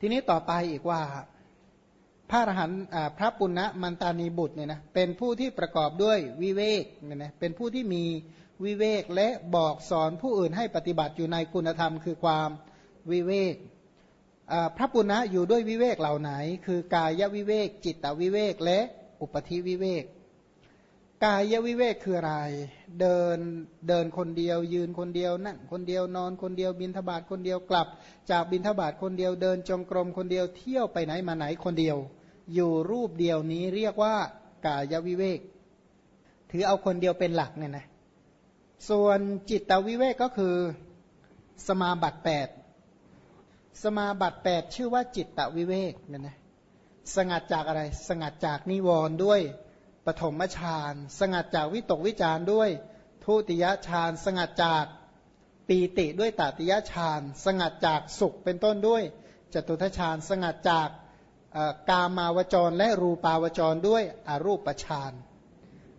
ทีนี้ต่อไปอีกว่า พระอรหันต์พระปุณณมันตานีบุตรเนี่ยนะเป็นผู้ที่ประกอบด้วยวิเวกเนี่ยนะเป็นผู้ที่มีวิเวกและบอกสอนผู้อื่นให้ปฏิบัติอยู่ในคุณธรรมคือความวิเวกพระปุณณะอยู่ด้วยวิเวกเหล่าไหน คือกายวิเวก จิตตวิเวกและอุปธิวิเวก กายวิเวกคืออะไร เดินเดินคนเดียว ยืนคนเดียวนั่งคนเดียวนอนคนเดียวบินทบาทคนเดียวกลับ จากบินทบาทคนเดียวเดินจงกรมคนเดียวเที่ยวไปไหนมาไหนคนเดียว อยู่รูปเดียวนี้เรียกว่ากายวิเวก ถือเอาคนเดียวเป็นหลักเนี่ยนะส่วนจิตวิเวกก็คือสมาบัติแปดสมาบัติแปดชื่อว่าจิตตวิเวกเนี่ยนะสงัดจากอะไร สงัดจากนิวรณ์ด้วย ปฐมฌาน สงัดจากวิตกวิจารด้วยทุติยฌาน สงัดจากปีติด้วยตติยฌาน สงัดจากสุขเป็นต้นด้วยจตุทฌาน สงัดจากกามาวจรและรูปาวจรด้วยอรูปฌาน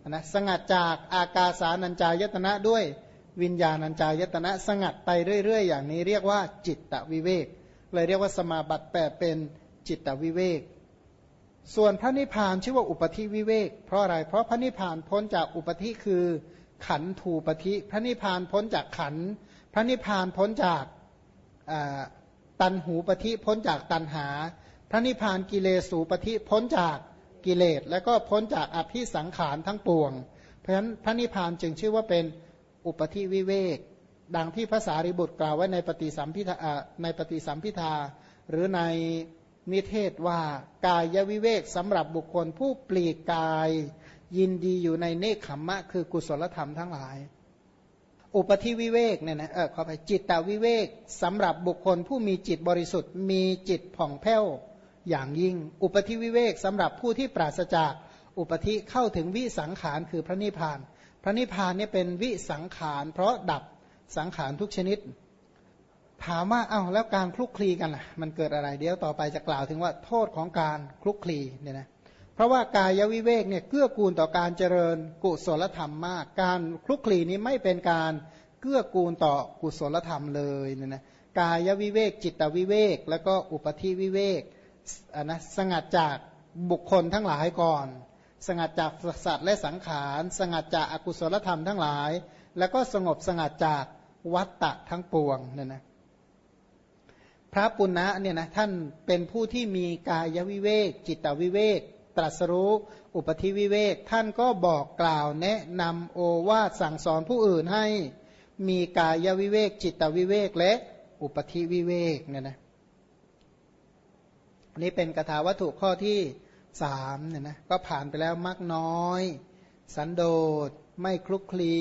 นะสงัดจากอากาสานัญจายตนะด้วยวิญญาณัญจายตนะ สงัดไปเรื่อย ๆ อย่างนี้เรียกว่าจิตตวิเวก เลยเรียกว่าสมาบัติแปดเป็นจิตตวิเวก ส่วนพระนิพพานชื่อว่าอุปธิวิเวก เพราะอะไร เพราะพระนิพพานพ้นจากอุปธิคือขันธูปธิ พระนิพพานพ้นจากขัน พระนิพพานพ้นจากตันหูปธิพ้นจากตันหา พระนิพพานกิเลสูปธิพ้นจากกิเลส แล้วก็พ้นจากอภิสังขารทั้งปวง เพราะฉะนั้นพระนิพพานจึงชื่อว่าเป็นอุปธิวิเวก ดังที่ภาษาริบุตรกล่าวไว้ในปฏิสัมพิทาในปฏิสัมพิทาหรือใน นิเทศว่ากายวิเวกสำหรับบุคคลผู้ปลีกกาย ยินดีอยู่ในเนคขมมะ คือกุศลธรรมทั้งหลาย อุปธิวิเวกเนี่ยนะเออขอไปจิตตวิเวกสำหรับบุคคลผู้มีจิตบริสุทธิ์ มีจิตผ่องแผ้วอย่างยิ่ง อุปธิวิเวกสำหรับผู้ที่ปราศจากอุปธิเข้าถึงวิสังขารคือพระนิพพาน พระนิพพานเนี่ยเป็นวิสังขารเพราะดับสังขารทุกชนิด ถามว่าเอา้าแล้วการคลุกคลีกันล่ะ มันเกิดอะไรเดี๋ยวต่อไปจะกล่าวถึงว่าโทษของการคลุกคลีเนี่ยนะเพราะว่ากายวิเวกเนี่ยเกื้อกูลต่อการเจริญกุศลธรรมมาก การคลุกคลีนี้ไม่เป็นการเกื้อกูลต่อกุศลธรรมเลยเนี่ยนะกายวิเวก จิตวิเวก แล้วก็อุปธิวิเวกนะสงัดจากบุคคลทั้งหลายก่อน สงัดจากสัตว์และสังขาร สงัดจากอากุศลธรรมทั้งหลาย แล้วก็สงบสงัดจากวัตตะทั้งปวงเนี่ยนะ ระปุณณะเนี่ยนะท่านเป็นผู้ที่มีกายวิเวก จิตวิเวก ตรัสรู้ อุปธิวิเวก ท่านก็บอกกล่าวแนะนำโอวาทสั่งสอนผู้อื่นให้มีกายวิเวก จิตวิเวก และอุปธิวิเวกเนี่ยนะนี่เป็นกถาวัตถุข้อที่สามเนี่ยนะก็ผ่านไปแล้วมักน้อย สันโดษไม่คลุกคลี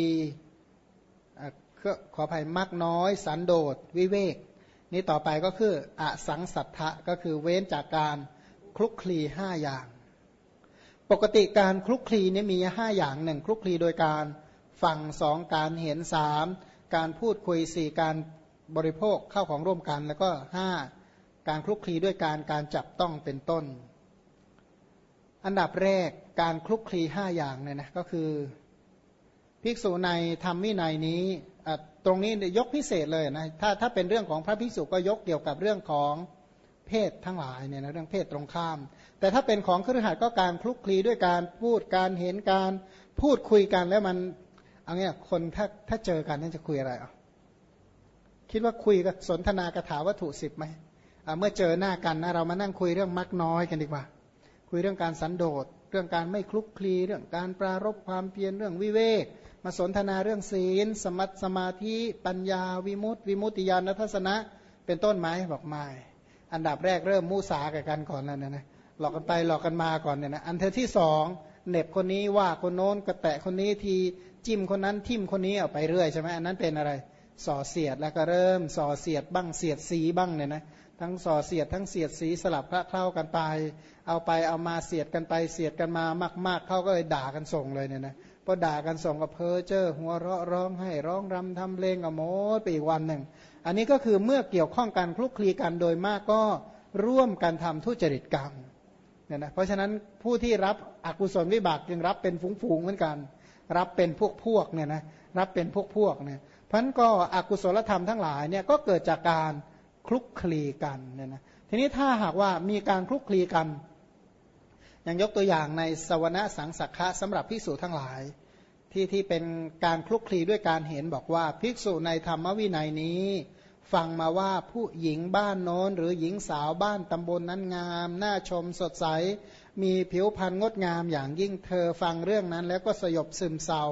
ขออภัยมากน้อย สันโดษวิเวก นี่ต่อไปก็คืออสังสัทธะก็คือเว้นจากการคลุกคลีห้าอย่าง ปกติการคลุกคลีนี่มีห้าอย่างหนึ่งคลุกคลีโดยการฟังสองการเห็นสามการพูดคุยสี่การบริโภคเข้าของร่วมกัน แล้วก็ห้าการคลุกคลีด้วยการการจับต้องเป็นต้น อันดับแรกการคลุกคลีห้าอย่างเนี่ยนะก็คือ ภิกษุในธรรมวินัยนี้ ตรงนี้ยกพิเศษเลยนะถ้าถ้าเป็นเรื่องของพระภิกษุก็ยกเกี่ยวกับเรื่องของเพศทั้งหลายเนี่ยนะเรื่องเพศตรงข้าม แต่ถ้าเป็นของครือขัดก็การคลุกคลีด้วยการพูดการเห็นการพูดคุยกันแล้วมันเอางี้คนถ้าถ้าเจอกันนั่นจะคุยอะไรอะคิดว่าคุยกับสนทนากถาวัตถุสิบไหมเมื่อเจอหน้ากันนะเรามานั่งคุยเรื่องมักน้อยกันดีกว่า คุยเรื่องการสันโดษเรื่องการไม่คลุกคลีเรื่องการปรารบความเพียรเรื่องวิเวก มาสนทนาเรื่องศีล สมัตสมาธิปัญญาวิมุตติ วิมุตติญาณทัศนะ เป็นต้นไม้บอกไม่อันดับแรกเริ่มมูสากับกันก่อนแล้วนะนะหลอกกันไปหลอกกันมาก่อนเนี่ยนะอันเธอที่สองเน็บคนนี้ว่าคนโน้นกระแตะคนนี้ทีจิ้มคนนั้นทิ่มคนนี้เอาไปเรื่อยใช่ไหมอันนั้นเป็นอะไรส่อเสียดแล้วก็เริ่มส่อเสียดบ้างเสียดสีบ้างเนี่ยนะทั้งส่อเสียดทั้งเสียดสีสลับพระเข้ากันไป เอาไปเอามาเสียดกันไปเสียดกันมามาก ๆเขาก็เลยด่ากันส่งเลยเนี่ยนะ พอด่ากันส่งกับเพอเจอหัวเราะร้องให้ร้องรำทำเพลงกับโมดไปอีกวันหนึ่ง อันนี้ก็คือเมื่อเกี่ยวข้องกันคลุกคลีกันโดยมากก็ร่วมกันทำทุจริตกรรมเนี่ยนะเพราะฉะนั้นผู้ที่รับอกุศลวิบากจึงรับเป็นฝูงๆเหมือนกัน รับเป็นพวกพวกเนี่ยนะรับเป็นพวกพวกเนี่ยพันก็อกุศลธรรมทั้งหลายเนี่ยก็เกิดจากการคลุกคลีกันเนี่ยนะทีนี้ถ้าหากว่ามีการคลุกคลีกัน ย่างยกตัวอย่างในสวรสังสักขะสำหรับภิกษุทั้งหลาย ที่ที่เป็นการคลุกคลีด้วยการเห็นบอกว่าภิกษุในธรรมวินัยนี้ ฟังมาว่าผู้หญิงบ้านโน้น หรือหญิงสาวบ้านตำบลนนั้นงาม น่าชมสดใส มีผิวพรรณงดงามอย่างยิ่งเธอฟังเรื่องนั้น แล้วก็สยบซึมเศร้า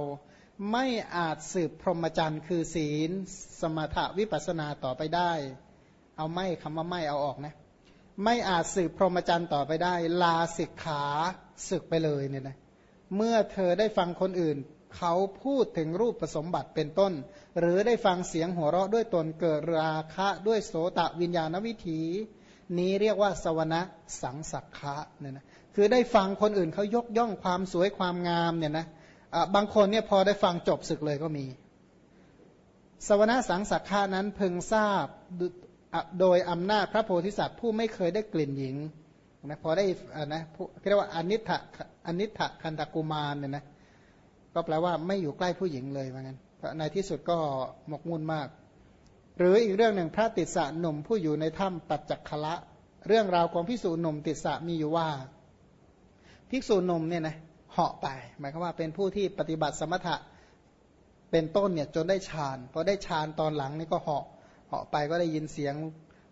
ไม่อาจสืบพรหมจรรย์คือศีล สมถวิปัสนาต่อไปได้ เอาไม่คำว่าไม่เอาออกนะ ไม่อาจสืบพรหมจรรย์ต่อไปได้ ลาสิกขาศึกไปเลยเนี่ยนะเมื่อเธอได้ฟังคนอื่น เขาพูดถึงรูปผสมบัติเป็นต้น หรือได้ฟังเสียงหัวเราะด้วยตนเกิดราคะด้วยโสตะวิญญาณวิถี นี้เรียกว่าสวนะสังสักคะเนี่ยนะคือได้ฟังคนอื่นเขายกย่องความสวยความงามเนี่ยนะบางคนเนี่ยพอได้ฟังจบศึกเลยก็มี สวนาสังสักขานั้นพึงทราบ โดยอำนาจพระโพธิสัตว์ผู้ไม่เคยได้กลิ่นหญิงนะพอได้นะเรียกว่าอนิถะอนิถะคันตกุมารเนี่ยนะก็แปลว่าไม่อยู่ใกล้ผู้หญิงเลยว่างั้นในที่สุดก็หมกมุ่นมาก หรืออีกเรื่องหนึ่งพระติสสะหนุ่มผู้อยู่ในถ้ำปัจจักละ เรื่องราวของพิสูจนหนุ่มติสสะมีอยู่ว่า ภิกษุหนุ่มเนี่ยนะเหาะไป หมายความว่าเป็นผู้ที่ปฏิบัติสมถะเป็นต้นเนี่ยจนได้ฌานพอได้ฌานตอนหลังนี่ก็เหาะ เหาะไปก็ได้ยินเสียง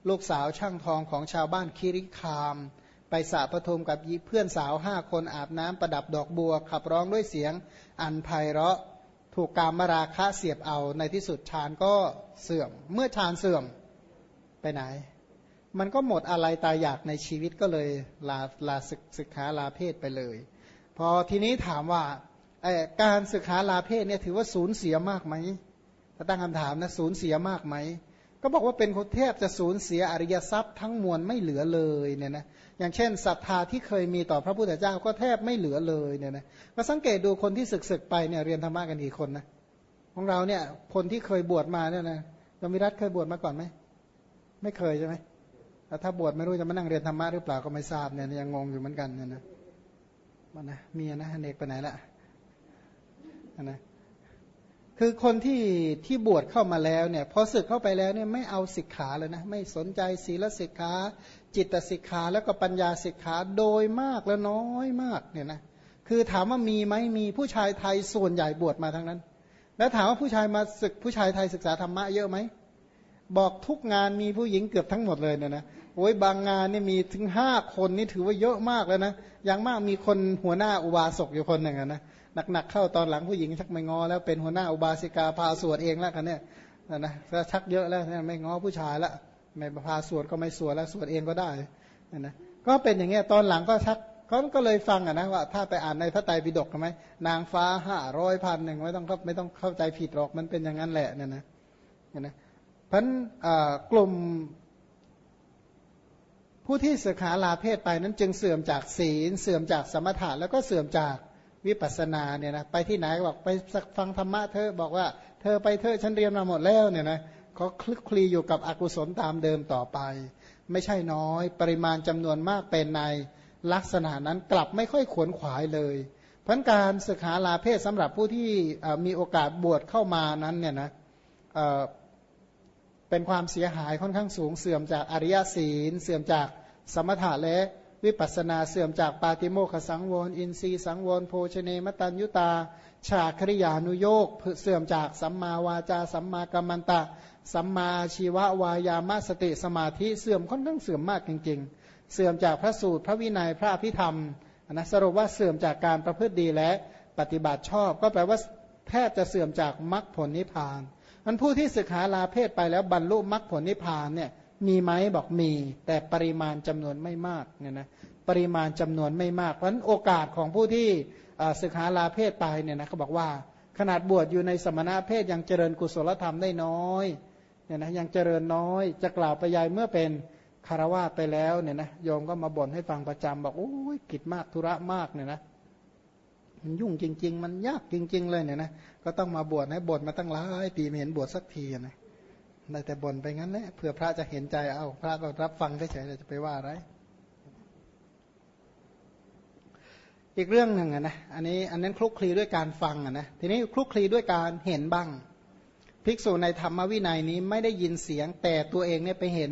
ลูกสาวช่างทองของชาวบ้านคิริคาม ไปสาประทุมกับเพื่อนสาวห้าคนอาบน้ำประดับดอกบัว ขับร้องด้วยเสียงอันไพเราะถูกกามราคะเสียบเอาในที่สุดฌานก็เสื่อม เมื่อฌานเสื่อมไปไหน มันก็หมดอะไรตายอยากในชีวิตก็เลยลาลาศึกษาลาเพศไปเลย พอทีนี้ถามว่าการศึกษาลาเพศเนี่ยถือว่าสูญเสียมากไหมถ้าตั้งคำถามนะสูญเสียมากไหม ก็บอกว่าเป็นคนเทพจะสูญเสียอริยทรัพย์ทั้งมวลไม่เหลือเลยเนี่ยนะอย่างเช่นศรัทธาที่เคยมีต่อพระพุทธเจ้าก็แทบไม่เหลือเลยเนี่ยนะก็สังเกตดูคนที่ศึกศึกไปเนี่ยเรียนธรรมะกันกี่คนนะของเราเนี่ยคนที่เคยบวชมาเนี่ยนะยมิรัตเคยบวชมาก่อนไหมไม่เคยใช่ไหมถ้าบวชไม่รู้จะมานั่งเรียนธรรมะหรือเปล่าก็ไม่ทราบเนี่ยยังงงอยู่เหมือนกันเนี่ยนะมันนะเมียนะเนกไปไหนละนะ คือคนที่ที่บวชเข้ามาแล้วเนี่ยพอศึกเข้าไปแล้วเนี่ยไม่เอาสิกขาเลยนะไม่สนใจศีลสิกขา จิตสิกขาแล้วก็ปัญญาสิกขาโดยมากและน้อยมากเนี่ยนะคือถามว่ามีไหมมีผู้ชายไทยส่วนใหญ่บวชมาทั้งนั้น แล้วถามว่าผู้ชายมาศึกผู้ชายไทยศึกษาธรรมะเยอะไหมบอกทุกงานมีผู้หญิงเกือบทั้งหมดเลยเนี่ยนะโอ้ยบางงานนี่มีถึงห้าคนนี่ถือว่าเยอะมากแล้วนะอย่างมากมีคนหัวหน้าอุบาสกอยู่คนหนึ่งนะ หนักๆเข้าตอนหลังผู้หญิงชักไม่งอ แล้วเป็นหัวหน้าอุบาสิกาพาสวดเองแล้วกันเนี่ยนะชักเยอะแล้วไม่งอผู้ชายละไม่พาสวดก็ไม่สวดแล้วสวดเองก็ได้นะก็เป็นอย่างเงี้ยตอนหลังก็ชักก็ก็เลยฟังอะนะว่าถ้าไปอ่านในพระไตรปิฎกใช่ไหมนางฟ้าห้าร้อยพันหนึ่งไม่ต้องไม่ต้องเข้าใจผิดหรอกมันเป็นอย่างนั้นแหละเนี่ยนะนะเพราะกลุ่มผู้ที่ศึกษาลาเพศไปนั้นจึงเสื่อมจากศีล เสื่อมจากสมถะแล้วก็เสื่อมจาก วิปัสสนาเนี่ยนะไปที่ไหนบอกไปฟังธรรมะเธอบอกว่า เธอไปเธอฉันเรียนมาหมดแล้วเนี่ยนะเขาคลึกคลีอยู่กับอกุศลตามเดิมต่อไป ไม่ใช่น้อย ปริมาณจำนวนมากเป็นในลักษณะนั้นกลับไม่ค่อยขวนขวายเลยพันการศึกษาลาเพศสำหรับผู้ที่มีโอกาสบวชเข้ามานั้นเนี่ยนะเป็นความเสียหายค่อนข้างสูงเสื่อมจากอริยศีล เสื่อมจากสมถะและ วิปัสนาเสื่อมจากปาติโมขสังวร อินทรีสังวร โภชเนมตัญยุตา ฉาคริยานุโยกเสื่อมจากสัมมาวาจา สัมมากัมมันตะ สัมมาชีววายามสติสมาธิเสื่อมค่อนข้างเสื่อมมากจริง ๆ เสื่อมจากพระสูตรพระวินัยพระพิธรรมนะสรุปว่าเสื่อมจากการประพฤติดีและปฏิบัติชอบ ก็แปลว่าแทบจะเสื่อมจากมรรคผลนิพพานมันผู้ที่ศึกษาลาเพศไปแล้วบรรลุมรรคผลนิพพานเนี่ย มีไหมบอกมี แต่ปริมาณจำนวนไม่มากเนี่ยนะปริมาณจำนวนไม่มาก เพราะฉะนั้นโอกาสของผู้ที่ศึกษาลาเพศไปเนี่ยนะเขาบอกว่า ขนาดบวชอยู่ในสมณะเพศยังเจริญกุศลธรรมได้น้อยเนี่ยนะยังเจริญน้อย จะกล่าวไปยายเมื่อเป็นคารวะไปแล้วเนี่ยนะโยมก็มาบ่นให้ฟังประจำบอกโอ้ยกิจมากธุระมากเนี่ยนะมันยุ่งจริง ๆ มันยากจริง ๆ เลยเนี่ยนะก็ต้องมาบวชให้บวชมาตั้งหลายปีไม่เห็นบวชสักทีนะ ได้แต่บ่นไปงั้นแหละเพื่อพระจะเห็นใจเอาพระก็รับฟังเฉยๆจะไปว่าอะไร อีกเรื่องหนึ่งนะอันนี้อันนั้นคลุกคลีด้วยการฟังนะทีนี้คลุกคลีด้วยการเห็นบ้าง ภิกษุในธรรมวินัยนี้ไม่ได้ยินเสียงแต่ตัวเองเนี่ยไปเห็น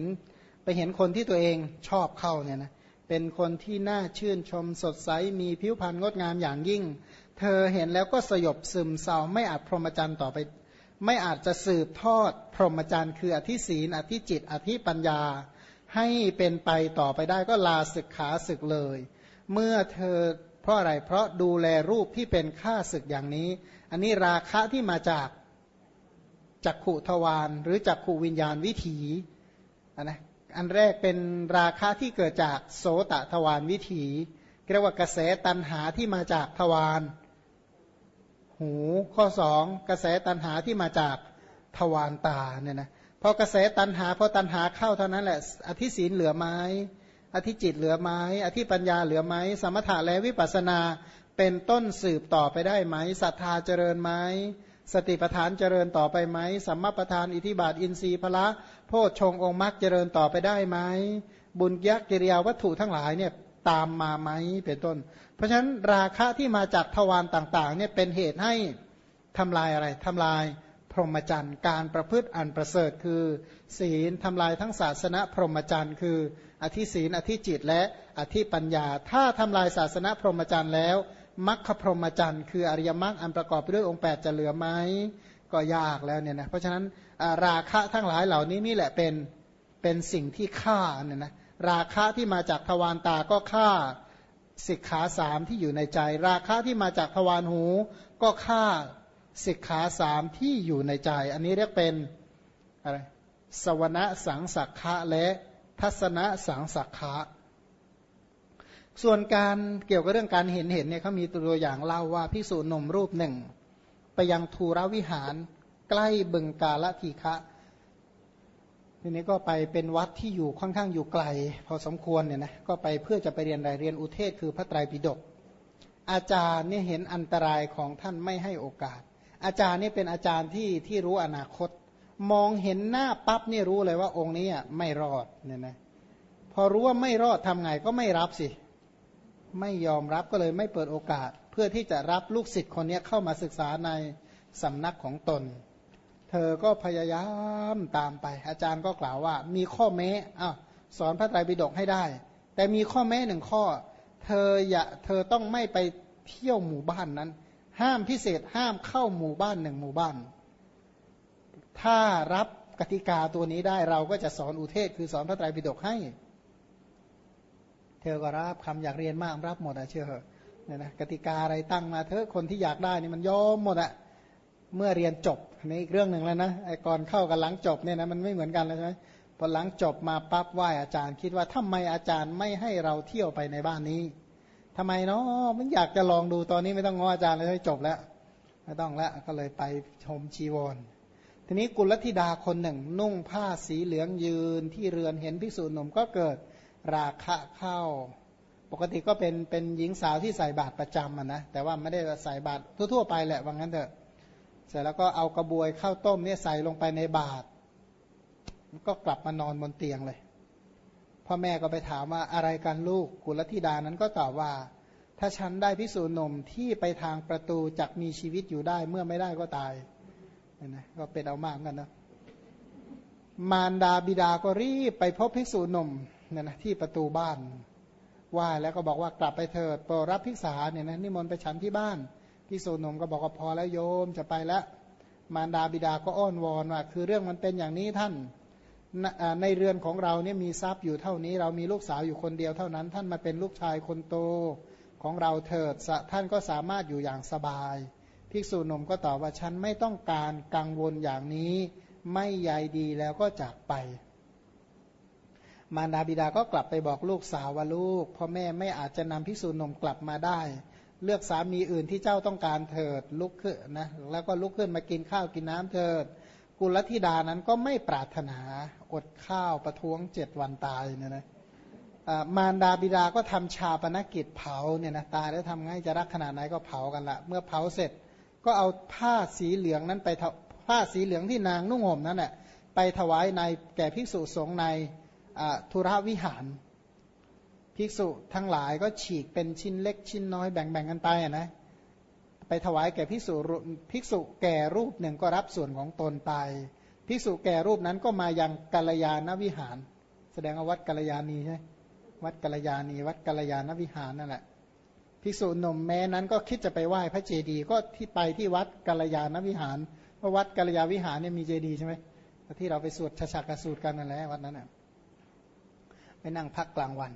ไปเห็นคนที่ตัวเองชอบเข้าเนี่ยนะเป็นคนที่น่าชื่นชมสดใสมีผิวพรรณงดงามอย่างยิ่ง เธอเห็นแล้วก็สยบซึมเศร้าไม่อาจพรหมจรรย์ต่อไป ไม่อาจจะสืบทอดพรหมจรรย์คืออธิศีนอธิจิต อธิปัญญา ให้เป็นไปต่อไปได้ก็ลาศึกขาศึกเลย เมื่อเธอเพราะอะไรเพราะดูแลรูปที่เป็นค่าศึกอย่างนี้ อันนี้ราคะที่มาจากจักขุทวารหรือจักขุวิญญาณวิถีนนะอันแรกเป็นราคะที่เกิดจากโสตทวารวิถีเรียกว่ากระแสตันหาที่มาจากทวาร หูข้อสองกระแสตันหาที่มาจากทวารตาเนี่ยนะพอกระแสตันหาพอตันหาเข้าเท่านั้นแหละ อธิศีลเหลือไม้ อธิจิตเหลือไม้ อธิปัญญาเหลือไม้ สมถะและวิปัสนาเป็นต้นสืบต่อไปได้ไหมศรัทธาเจริญไหมสติปทานเจริญต่อไปไหมสัมมาปทานอิทิบาทอินทรีย์พละโพชฌงองค์มรรคเจริญต่อไปได้ไหมบุญยักกิริยาวัตถุทั้งหลายเนี่ย ตามมาไหมเป็นต้น เพราะฉะนั้นราคะที่มาจากทวารต่างๆเนี่ยเป็นเหตุให้ทำลายอะไรทำลายพรหมจรรย์การประพฤติอันประเสริฐคือ ศีลทำลายทั้งศาสนาพรหมจรรย์คือ อธิศีลอธิจิตและอธิปัญญา ถ้าทำลายศาสนาพรหมจรรย์แล้วมรรคพรหมจรรย์คืออริยมรรคอันประกอบไปด้วยองค์ 8 จะเหลือไหมก็ยากแล้วเนี่ยนะเพราะฉะนั้นราคะทั้งหลายเหล่านี้นี่แหละเป็นเป็นสิ่งที่ฆ่าเนี่ยนะ ราคะที่มาจากทวารตาก็ฆ่าสิกขาสามที่อยู่ในใจ ราคะที่มาจากทวารหู ก็ฆ่าสิกขาสามที่อยู่ในใจ อันนี้เรียกเป็นอะไรสวนะสังสักขะและทัศนะสังสักขะส่วนการเกี่ยวกับเรื่องการเห็นเห็นเนี่ยเขามีตัวอย่างเล่าว่าพิสูจน์นมรูปหนึ่ง ไปยังทูรวิหารใกล้บึงกาลทีฆะ ทีนี้ก็ไปเป็นวัดที่อยู่ค่อนข้างอยู่ไกล พอสมควรเนี่ยนะก็ไปเพื่อจะไปเรียนรายเรียนอุเทศคือพระไตรปิฎกอาจารย์เนี่ยเห็นอันตรายของท่านไม่ให้โอกาส อาจารย์นี่เป็นอาจารย์ที่ที่รู้อนาคต มองเห็นหน้าปั๊บนี่รู้เลยว่าองค์นี้ไม่รอดเนี่ยนะพอรู้ว่าไม่รอดทำไงก็ไม่รับสิ ไม่ยอมรับก็เลยไม่เปิดโอกาส เพื่อที่จะรับลูกศิษย์คนนี้เข้ามาศึกษาในสำนักของตน เธอก็พยายามตามไป อาจารย์ก็กล่าวว่า มีข้อแม้อ้าวสอนพระไตรปิฎกให้ได้ แต่มีข้อแม้หนึ่งข้อ เธออย่าเธอต้องไม่ไปเที่ยวหมู่บ้านนั้น ห้ามพิเศษห้ามเข้าหมู่บ้านหนึ่งหมู่บ้าน ถ้ารับกติกาตัวนี้ได้เราก็จะสอนอุเทศคือสอนพระไตรปิฎกให้ เธอก็รับคำอยากเรียนมากรับหมดอะเชื่อเหอะเนี่ยนะกติกาอะไรตั้งมาเธอคนที่อยากได้นี่มันยอมหมดอะเมื่อเรียนจบ นี่อีกเรื่องหนึ่งแล้วนะไอ้ก่อนเข้ากับหลังจบเนี่ยนะมันไม่เหมือนกันเลยใช่ไหมพอหลังจบมาปั๊บไหว้อาจารย์ คิดว่าทำไมอาจารย์ไม่ให้เราเที่ยวไปในบ้านนี้ทำไมเนาะมันอยากจะลองดูตอนนี้ไม่ต้องงออาจารย์เลยจบแล้วไม่ต้องแล้วก็เลยไปชมชีวรทีนี้กุลธิดาคนหนึ่ง นุ่งผ้าสีเหลืองยืนที่เรือนเห็นภิกษุหนุ่มก็เกิดราคะเข้า ปกติก็เป็นเป็นหญิงสาวที่ใส่บาตรประจำนะแต่ว่าไม่ได้ใส่บาตรทั่วๆไปแหละว่างั้นเถอะ เสร็จแล้วก็เอากระบวยข้าวต้มเนี่ยใส่ลงไปในบาตรก็กลับมานอนบนเตียงเลยพ่อแม่ก็ไปถามว่าอะไรกันลูกกุลธิดานั้นก็ตอบว่า ถ้าฉันได้พิสูจน์นมที่ไปทางประตูจักมีชีวิตอยู่ได้เมื่อไม่ได้ก็ตายนะก็เป็นเอามากกันนะมารดาบิดาก็รีบไปพบภิกษุนมเนี่ยนะที่ประตูบ้าน ว่าแล้วก็บอกว่ากลับไปเถิดโปรรับภิกษาเนี่ยนะนิมนต์ไปฉันที่บ้าน พี่สุนมก็บอกว่าพอแล้วโยมจะไปแล้ว มารดาบิดาก็อ้อนวอนว่า คือเรื่องมันเป็นอย่างนี้ท่านในเรือนของเราเนี่ยมีทรัพย์อยู่เท่านี้ เรามีลูกสาวอยู่คนเดียวเท่านั้น ท่านมาเป็นลูกชายคนโตของเราเถิดท่านก็สามารถอยู่อย่างสบาย ภิกษุนมก็ตอบว่าฉันไม่ต้องการกังวลอย่างนี้ ไม่ใยดีแล้วก็จากไป มารดาบิดาก็กลับไปบอกลูกสาวว่าลูกพ่อแม่ไม่อาจจะนำพิสูจนมกลับมาได้ เลือกสามีอื่นที่เจ้าต้องการเถิดลุกขึ้นนะแล้วก็ลุกขึ้นมากินข้าวกินน้ำเถิด กุลธิดานั้นก็ไม่ปรารถนาอดข้าวประท้วงเจ็ดวันตายเนี่ยนะมารดาบิดาก็ทำชาปนกิจเผาเนี่ยนะตายแล้วทำไงจะรักขนาดไหนก็เผากันละ เมื่อเผาเสร็จก็เอาผ้าสีเหลืองนั้นไปผ้าสีเหลืองที่นางนุ่งห่มนั้นแหละไปถวายในแก่ภิกษุสงฆ์ในธุระวิหาร ภิกษุทั้งหลายก็ฉีกเป็นชิ้นเล็กชิ้นน้อยแบ่งๆกันไปนะไปถวายแก่ภิกษุภิกษุแก่รูปหนึ่งก็รับส่วนของตนไปภิกษุแก่รูปนั้นก็มายังกัลยาณวิหาร แสดงวัดกัลยาณีใช่วัดกัลยาณีวัดกัลยาณวิหารนั่นแหละภิกษุหนุ่มแม้นั้นก็คิดจะไปไหว้พระเจดีย์ก็ที่ไปที่วัดกัลยาณวิหารเพราะวัดกัลยาวิหารเนี่ยมีเจดีย์ใช่ไหมที่เราไปสวดชาชักสูตรกันนั่นแหละวัดนั้นน่ะไปนั่งพักกลางวัน